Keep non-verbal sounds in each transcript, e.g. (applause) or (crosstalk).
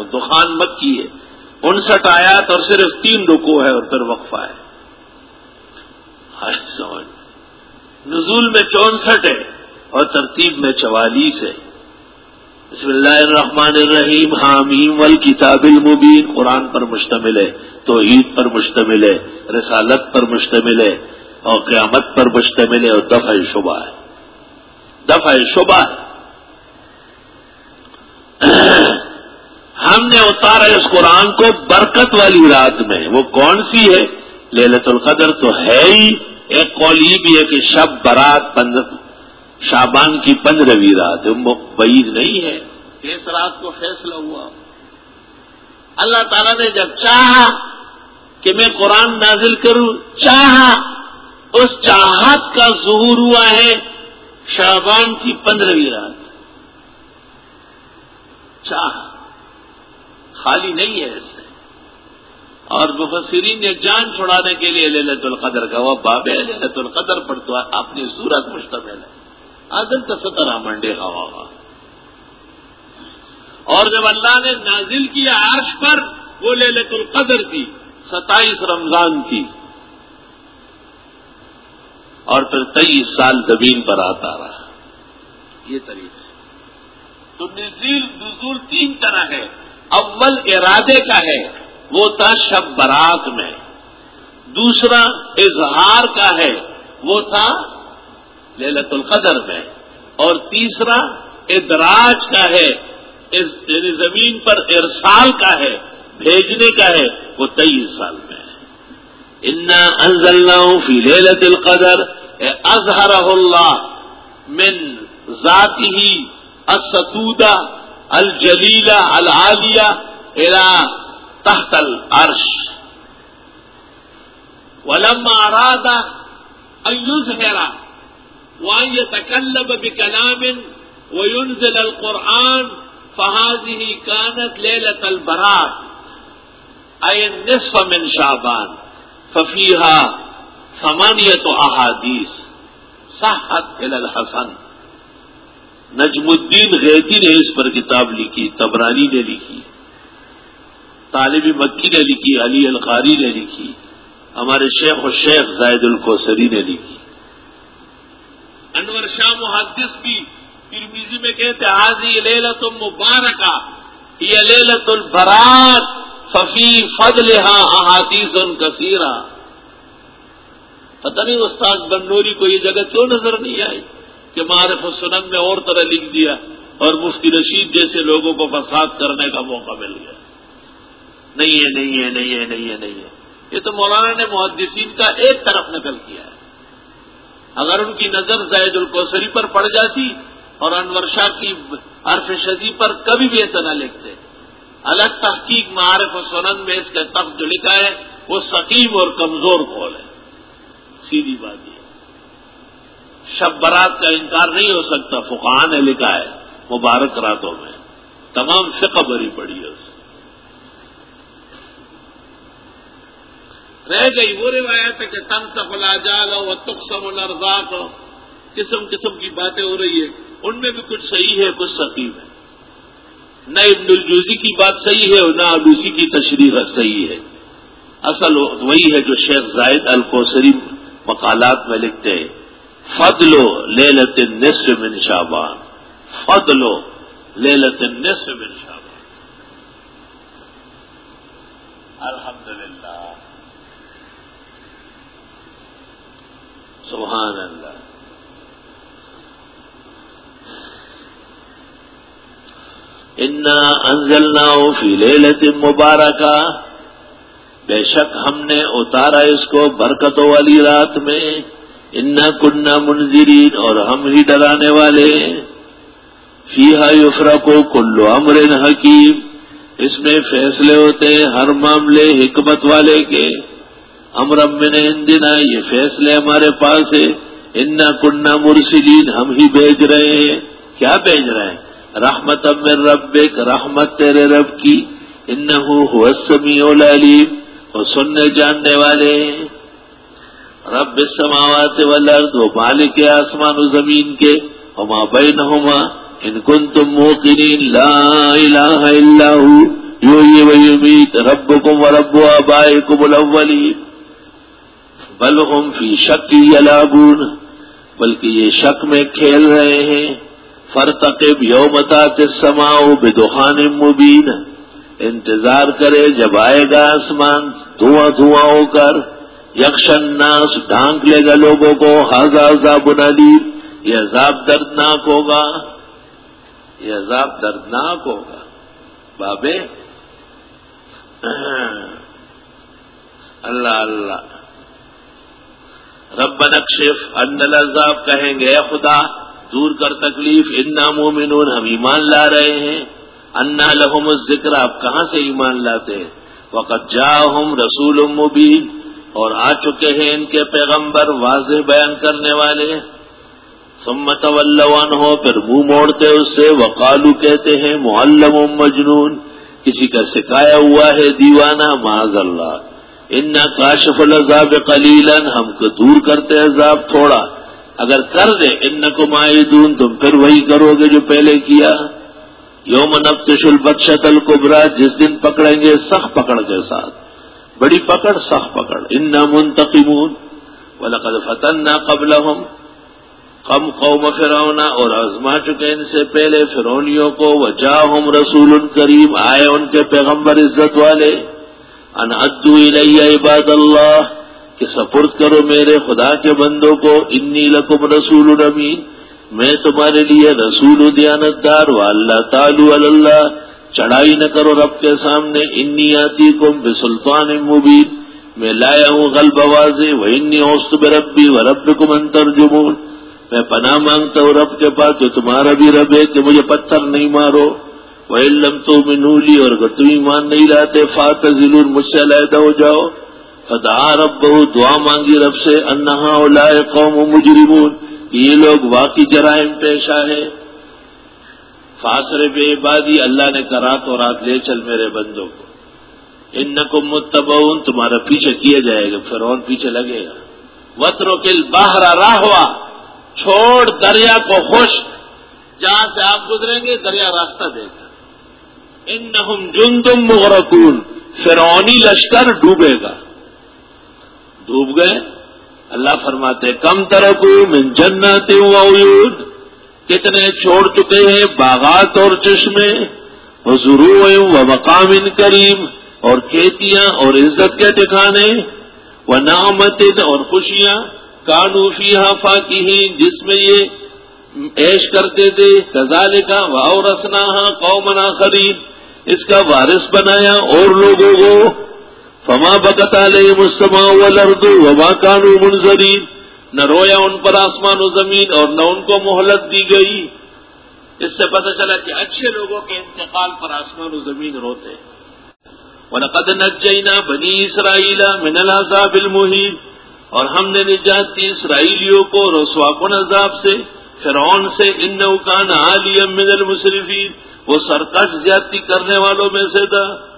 وہ دخان مکی ہے۔ انسٹھ آیات اور صرف تین رکو ہے اور پھر وقفہ ہے۔ سمجھ۔ نزول میں چونسٹھ ہے اور ترتیب میں چوالیس ہے۔ بسم اللہ الرحمن الرحیم، حامیم، والکتاب المبین۔ قرآن پر مشتمل ہے، توحید پر مشتمل ہے، رسالت پر مشتمل ہے اور قیامت پر مشتمل ہے اور دفع شبہ ہے۔ دفع شبہ ہے۔ ہم نے اتارا اس قرآن کو برکت والی رات میں۔ وہ کون سی ہے؟ للت القدر تو ہے ہی۔ ایک قولی بھی ہے کہ شب برات شابان کی پندرہویں رات بعید نہیں ہے۔ اس رات کو فیصلہ ہوا۔ اللہ تعالیٰ نے جب چاہا کہ میں قرآن نازل کروں، چاہا، اس چاہت کا ظہور ہوا ہے شابان کی پندرہویں رات۔ چاہ خالی نہیں ہے اس سے اور مفسرین نے جان چھڑانے کے لیے للت القدر کا وہ باب ہے۔ للت القدر پر تو اپنی صورت مشتمل ہے۔ آدم تو سترہ ہاں منڈے کا ہوگا اور جب اللہ نے نازل کیا عرش پر، وہ للت القدر تھی ستائیس رمضان تھی اور پھر تیئیس سال زمین پر آتا رہا۔ یہ طریقہ ہے۔ تو نزول نزول تین طرح ہے۔ اول ارادے کا ہے وہ تھا شب برات میں۔ دوسرا اظہار کا ہے وہ تھا للت القدر میں۔ اور تیسرا ادراج کا ہے یعنی زمین پر ارسال کا ہے، بھیجنے کا ہے وہ تیئیس سال میں۔ ہے انا انزلنا فی للت القدر اظہر اللہ، من ذاتی ہی الستودہ۔ الجلیلہ العالیہ الى تحت العرش. ولما اراد ان يظهر وان يتكلم بكلام وينزل القرآن، فهذه كانت ليلة البرات أي النصف من شعبان، ففيها ثمانية أحاديث، صحت إلى الحسن. نجم الدین غیتی نے اس پر کتاب لکھی، تبرانی نے لکھی، طالب مکی نے لکھی، علی القاری نے لکھی، ہمارے شیخ و شیخ زائد القوسری نے لکھی۔ انور شاہ محدث بھی ترمیزی میں کہتے حاضی لیلت مبارکہ یہ لیلت البرات، ففی فضل ہاں احادیث کثیرہ. پتہ نہیں، استاد بنوری کو یہ جگہ کیوں نظر نہیں آئی؟ کہ معرف و سنن میں اور طرح لکھ دیا اور مفتی رشید جیسے لوگوں کو فساد کرنے کا موقع مل گیا۔ نہیں ہے نہیں ہے نہیں ہے نہیں ہے نہیں ہے۔ یہ تو مولانا نے محدثین کا ایک طرف نقل کیا ہے۔ اگر ان کی نظر زید القوسری پر پڑ جاتی اور انور شاہ کی عرف شدی پر کبھی بھی ایسا نہ لکھتے۔ الگ تحقیق معارف و سنن میں اس کا تخت جو لکھا ہے، وہ سکیم اور کمزور کھول ہے۔ سیدھی بات یہ شب برات کا انکار نہیں ہو سکتا۔ فقان نے لکھا ہے مبارک راتوں میں۔ تمام فقہ بری پڑی ہے اس رہ گئی وہ روایت ہے کہ تن سفلا جال ہو تقسم و نرزاق ہو قسم قسم کی باتیں ہو رہی ہے۔ ان میں بھی کچھ صحیح ہے، کچھ سقیم ہے۔ نہ ابن الجوزی کی بات صحیح ہے اور نہ ابوسی کی تشریح صحیح ہے۔ اصل وہی ہے جو شیخ زائد القوسری مقالات میں لکھتے ہیں۔ فضلو لے لت نصف من شابان فضلو لے لت نصف من شابان الحمد للہ سبحان اللہ انا انزلنا فی لیلت مبارکہ. بے شک ہم نے اتارا اس کو برکتوں والی رات میں. انا کنہ منظرین اور ہم ہی ڈرانے والے فی یفرا کو کلو امر حکیم اس میں فیصلے ہوتے ہیں ہر معاملے حکمت والے کے۔ امرم من اندنا یہ فیصلے ہمارے پاس ہے انا کنہ مرسلین ہم ہی بھیج رہے ہیں۔ کیا بھیج رہے ہیں؟ رحمت امر رب رحمت تیرے رب کی۔ ان سمیع العلیم اور سننے جاننے والے ہیں۔ رب السماوات والارض و مالک آسمان و زمین کے وما بینہما ان کنتم موقنین لا الہ الا ہو یو یہ وہی امید رب کم و رب آبائے کم الاولی بل ہم فی شک یلاگون بلکہ یہ شک میں کھیل رہے ہیں فرتقب یومتا سماؤ بدخان مبین انتظار کرے جب آئے گا آسمان دھواں دھواں ہو کر یکشن ناس ڈھانک لے گا لوگوں کو ہزا عذاب نلی یہ عذاب دردناک ہوگا۔ یہ عذاب دردناک ہوگا۔ بابے، اللہ اللہ۔ رب نقشف ان العذاب کہیں گے خدا، دور کر تکلیف، انا مومنون، ہم ایمان لا رہے ہیں۔ انا لہم الذکر، آپ کہاں سے ایمان لاتے ہیں؟ وقت جا ہم رسول مبین۔ اور آ چکے ہیں ان کے پیغمبر واضح بیان کرنے والے۔ سمت ولوان ہو پھر منہ موڑتے اس سے، وقالو، کہتے ہیں، معلم و مجنون، کسی کا سکھایا ہوا ہے دیوانہ معذ اللہ۔ ان کاشف العذاب قلیلن ہم کو دور کرتے عذاب تھوڑا۔ اگر کر دے ان کو معدون تم پھر وہی کرو گے جو پہلے کیا۔ یوم نفتش البخشت القبرا جس دن پکڑیں گے، سخت پکڑ کے ساتھ۔ بڑی پکڑ، سخت پکڑ۔ ان نہ منتقمون۔ ولقد فتنا قبل کم قوم فرونا اور آزما چکے ان سے پہلے۔ فرونیوں کو وجا ہم رسول کریم۔ آئے ان کے پیغمبر عزت والے۔ ان ادو عباد اللہ کہ سپرد کرو میرے خدا کے بندوں کو۔ انی لکم رسول امین میں تمہارے لیے رسول دیانت دار و اللہ تعالی اللہ چڑھائی نہ کرو رب کے سامنے، انی آتی کم بے سلطان مبین۔ میں لایا ہوں غلب واضح وہ انی اوسط بے ربی و رب کم انتر جمون میں پناہ مانگتا ہوں رب کے پاس، جو تمہارا بھی رب ہے، کہ مجھے پتھر نہیں مارو۔ وہ علم تو منولی اور اگر تم ایمان نہیں لاتے فات ضلور مجھ سے علیحدہ ہو جاؤ خدا رب بہو دعا مانگی رب سے انہا لائے قوم مجرمون۔ یہ لوگ واقعی جرائم پیشہ ہے فاصر بے عبادی، اللہ نے کرا تو رات لے چل میرے بندوں کو۔ ان کو متبون تمہارا پیچھے کیا جائے گا فرون پیچھے لگے گا۔ وطرو کل باہر راہ ہوا چھوڑ دریا کو خوش۔ جہاں سے آپ گزریں گے، دریا راستہ دے گا ان جن تم مغرقون فرونی لشکر ڈوبے گا۔ ڈوب گئے؟ اللہ فرماتے، کم ترکو من جنت وعیون کتنے چھوڑ چکے ہیں باغات اور چشمے حضرو و مقام ان کریم اور کھیتیاں اور عزت کے ٹھکانے و نامت اور خوشیاں کانوفی حافا کی جس میں یہ ایش کرتے تھے کزال کا واؤ رسنا قومنا خرید اس کا وارث بنایا اور لوگوں کو، فما بکتا لے مسما و لردو وما کانو منظرین نہ رویا ان پر آسمان و زمین اور نہ ان کو مہلت دی گئی۔ اس سے پتہ چلا کہ اچھے لوگوں کے انتقال پر آسمان و زمین روتے۔ ونقد نجینا بنی اسرائیل من العذاب المحیط اور ہم نے نجات دی اسرائیلیوں کو رسواکن عذاب سے۔ فرعون سے ان نوکان عالی من المصرفین وہ سرکش زیادتی کرنے والوں میں سے تھا۔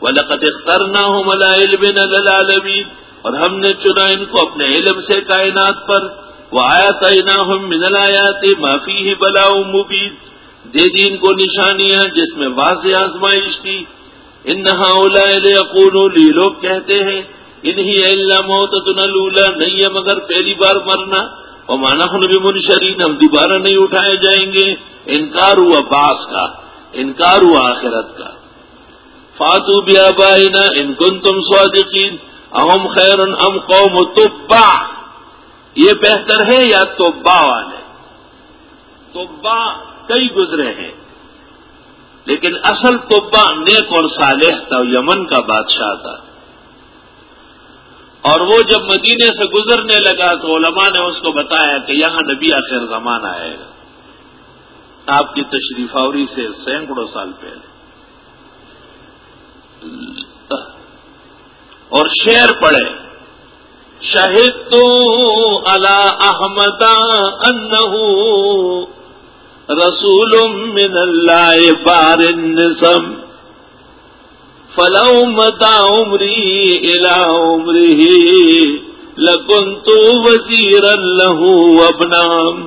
ولقد اخترناهم على علم للعالمین اور ہم نے چنا ان کو اپنے علم سے کائنات پر۔ وہ آیا تعینہ ہم من آیات معافی ہی بلا مبید دے دی ان کو نشانیاں جس میں واضح آزمائش تھی۔ ان نہا لی لوگ کہتے ہیں، انہی اللہ موت تنلولا نہیں ہے مگر پہلی بار مرنا۔ اور مانا بھی منشرین ہم دوبارہ نہیں اٹھائے جائیں گے۔ انکار ہوا باس کا، انکار ہوا آخرت کا۔ فاتو بیا بائنا ان کن تم سوادقین اہم خیر ام قوم تبا یہ بہتر ہے یا توبا والے؟ توبا کئی گزرے ہیں، لیکن اصل توبا نیک اور صالح تھا یمن کا بادشاہ تھا۔ اور وہ جب مدینے سے گزرنے لگا تو علماء نے اس کو بتایا کہ یہاں نبی آخر زمان آئے گا۔ آپ کی تشریف آوری سے سینکڑوں سال پہلے۔ اور شعر پڑے شہید تو اللہ احمد ان رسول من اللہ بار نسم فلو متا عمری الا عمری لکن تو وزیر اللہ ابنام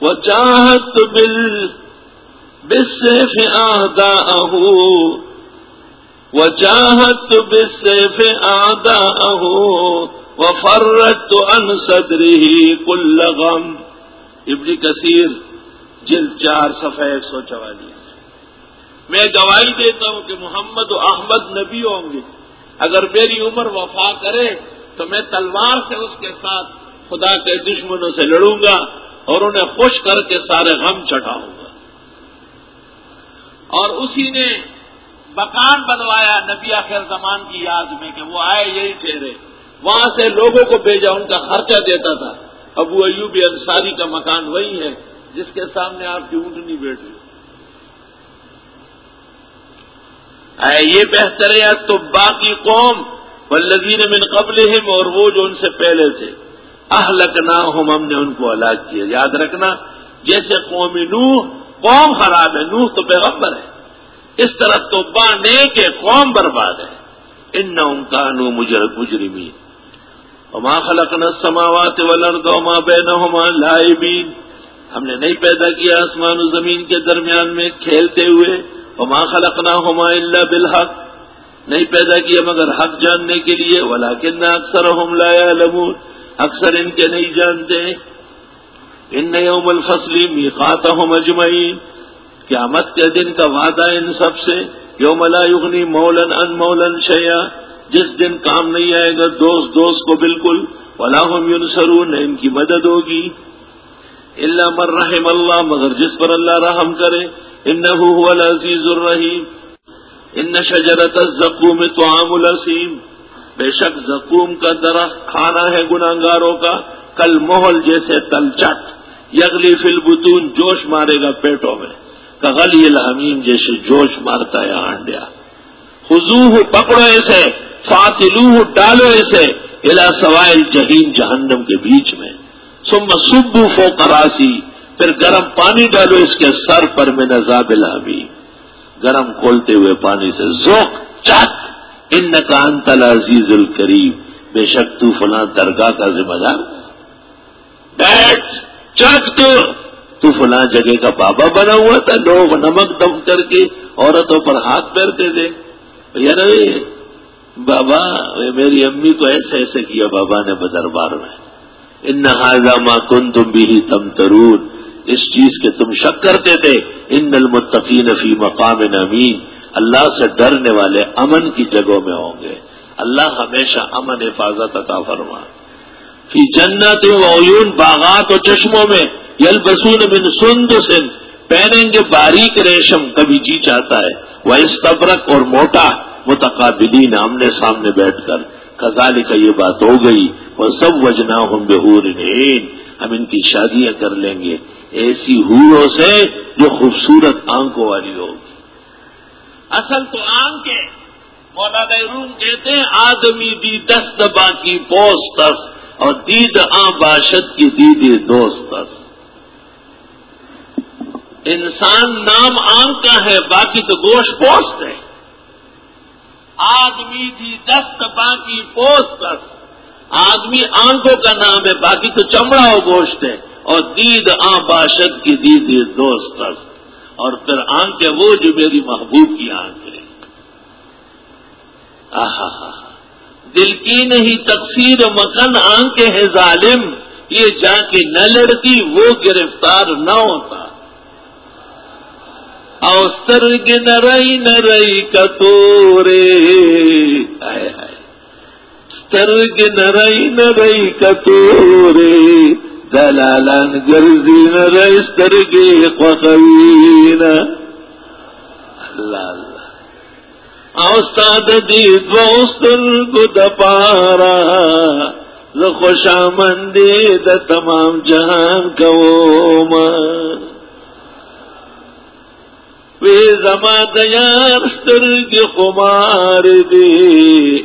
و چاہت بل بالسيف أعداءه وجاهدت بالسيف أعداءه وفرت عن صدره كل غم۔ ابن کثیر، جلد چار، صفحہ ایک سو چوالیس۔ میں گواہی دیتا ہوں کہ محمد و احمد نبی ہوں گے۔ اگر میری عمر وفا کرے تو میں تلوار سے اس کے ساتھ خدا کے دشمنوں سے لڑوں گا اور انہیں خوش کر کے سارے غم چٹاؤں گا۔ اور اسی نے مکان بنوایا نبی آخر زمان کی یاد میں کہ وہ آئے یہی ٹھہرے۔ وہاں سے لوگوں کو بھیجا، ان کا خرچہ دیتا تھا۔ ابو ایوب انصاری کا مکان وہی ہے جس کے سامنے آپ کی اونٹنی بیٹھ رہی یہ بہتر ہے تو باقی قوم، والذین من قبلہم، اور وہ جو ان سے پہلے تھے۔ اہلکنا ہم ہم نے ان کو ہلاک کیا۔ یاد رکھنا، جیسے قومی نوح، قوم خراب ہے، نوح تو پیغمبر ہے۔ اس طرح تو بانے کے قوم برباد ہے۔ ان کا نو مجرمی وما خلقنا السماوات والارض وما بينهما لاعبين ہم نے نہیں پیدا کیا آسمان و زمین کے درمیان میں کھیلتے ہوئے۔ وما خلقناهما الا بالحق۔ نہیں پیدا کیا مگر حق جاننے کے لیے۔ ولكن اکثرهم لا يعلمون اکثر ان کے نہیں جانتے۔ ان یوم الفصل میقاتهم اجمعین۔ قیامت کے دن کا وعدہ ان سب سے، یوم لا یغنی مولن ان مولن شیا جس دن کام نہیں آئے گا دوست دوست کو بالکل ولاحم یونسرون ان کی مدد ہوگی۔ اللہ مر رحم اللہ، مگر جس پر اللہ رحم کرے ان العزیز الرحیم۔ ان شجرت الزقوم طعام الاسیم۔ بے شک زقوم کا درخت کھانا ہے گناگاروں کا، کل محل جیسے تلچٹ یگلی فل بتون جوش مارے گا پیٹوں میں۔ کغلی الحمیم جیسے جوش مارتا ہے آنڈیا۔ حضو پکڑو اسے فاتلو ڈالو اسے الا سوائل جہین جہنم کے بیچ میں۔ سم سبو فو کراسی پھر گرم پانی ڈالو اس کے سر پر میں نظاب الحمی گرم کھولتے ہوئے پانی سے ذوق چک ان نکان تلا عزیز الکریم۔ بے شک تو فلاں درگاہ کا ذمہ دار۔ بیٹھ چک تو۔ تو فلاں جگہ کا بابا بنا ہوا تھا، لوگ نمک دم کر کے عورتوں پر ہاتھ پھیرتے تھے۔ یار بابا، میری امی کو ایسے ایسے کیا، بابا نے بدربار میں۔ ان ماں کن تم بھی تم ترون اس چیز کے تم شک کرتے تھے۔ ان المتقین فی مقام نمین اللہ سے ڈرنے والے امن کی جگہوں میں ہوں گے۔ اللہ ہمیشہ امن حفاظت عطا فرما۔ فی جنت وعیون باغات و چشموں میں یل بسون بن سند سن پہنیں گے باریک ریشم، کبھی جی چاہتا ہے۔ وہ استبرک اور موٹا، متقابلین آمنے سامنے بیٹھ کر۔ کزالی کا یہ بات ہو گئی۔ وہ سب وجنا ہوں بہور ہم ان کی شادیاں کر لیں گے۔ ایسی ہوروں سے جو خوبصورت آنکھوں والی ہوگی اصل تو آنکھیں مولانا روم کہتے ہیں، آدمی بھی دست باقی پوست اور دید آ باشد کی دید دوست انسان نام آم کا ہے، باقی تو گوشت پوست ہے۔ آدمی دی دست باقی پوست آدمی آنکھوں کا نام ہے، باقی تو چمڑا و گوشت ہے۔ اور دید آ باشد کی دید دوست اور پھر آنکھ ہے، وہ جو میری محبوب کی آنکھ ہے۔ آہا۔ دل کی نہیں تقسیر مکن آنکھ ہے ظالم۔ یہ جا کے نہ لڑتی وہ گرفتار نہ ہوتا۔ اوستر کے نرئی نرئی کتورے سترگ نرئی نرئی کتورے دلالان گرزی نرئی سترگی خوخوین۔ اللہ اللہ۔ اوستاد دی دوستن کو دپارا خوشا مندی د تمام جہان کو وی زما دیار سترگ خمار دی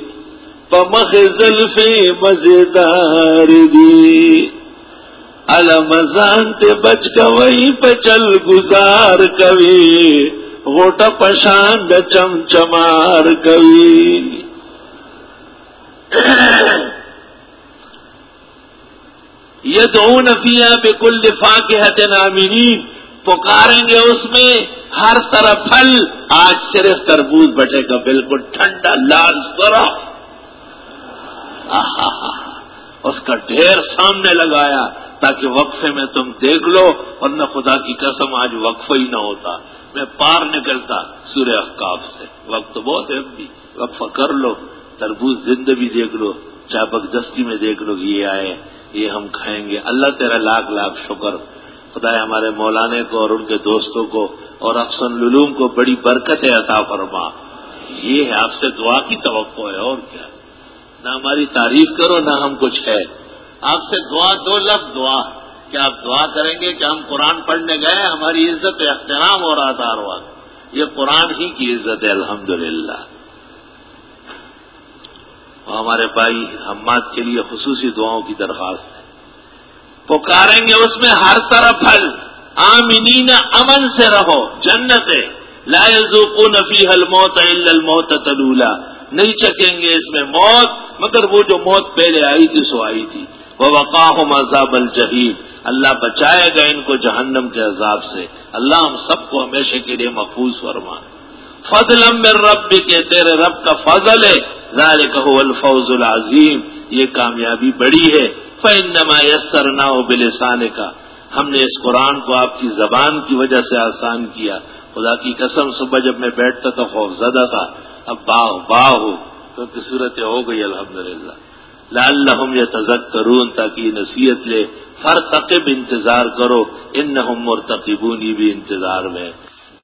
پمخ زلفی مزیدار دی المزان تے بچ کوئی پچل گزار کوئی غوٹا پشان د چم چمار کوي. یدعون فیها بكل فاکهة آمنین. پکاریں گے اس میں ہر طرف پھل. آج صرف تربوز بٹے کا بالکل ٹھنڈا لال سورا (laughs) اس کا ڈھیر سامنے لگایا تاکہ وقفے میں تم دیکھ لو اور نہ خدا کی قسم آج وقفہ ہی نہ ہوتا. میں پار نکلتا سورہ احکاف سے۔ وقت بہت ہے بھی۔ وقفہ کر لو، تربوز زندہ بھی دیکھ لو چاپک دستی میں دیکھ لو کہ یہ آئے، یہ ہم کھائیں گے۔ اللہ تیرا لاکھ لاکھ شکر۔ خدا ہمارے مولانے کو اور ان کے دوستوں کو اور افسن للوم کو بڑی برکت ہے عطا فرما۔ یہ ہے آپ سے دعا کی توقع ہے، اور کیا۔ نہ ہماری تعریف کرو، نہ ہم کچھ ہے۔ آپ سے دعا دو لفظ دعا۔ کہ آپ دعا کریں گے کہ ہم قرآن پڑھنے گئے ہماری عزت احترام ہو رہا تھا ہر وقت یہ قرآن ہی کی عزت ہے الحمد للہ ہمارے بھائی ہمات کے لیے خصوصی دعاؤں کی درخواست ہے۔ پکاریں گے اس میں ہر طرف پھل۔ آمینین امن سے رہو جنت لا کو نفی حل موت الموت تلولا۔ نہیں چکیں گے اس میں موت، مگر وہ جو موت پہلے آئی تھی، سو آئی تھی۔ وہ وقاح مذہب الجہید اللہ بچائے گا ان کو جہنم کے عذاب سے۔ اللہ ہم سب کو ہمیشہ کے لیے محفوظ فرما فضل رب کے تیرے رب کا فضل ہے۔ ذالک هو الفوز العظیم۔ یہ کامیابی بڑی ہے۔ فنما یسر نہ ہو بلسان کا ہم نے اس قرآن کو آپ کی زبان کی وجہ سے آسان کیا۔ خدا کی قسم، صبح جب میں بیٹھتا تو خوف زدہ تھا۔ اب باغ باغ ہو۔ تو صورت ہو گئی الحمد للہ لال لحم یا تزک تاکہ نصیحت لے۔ فرتقب انتظار کرو ان نہ مرتقبونی بھی انتظار میں۔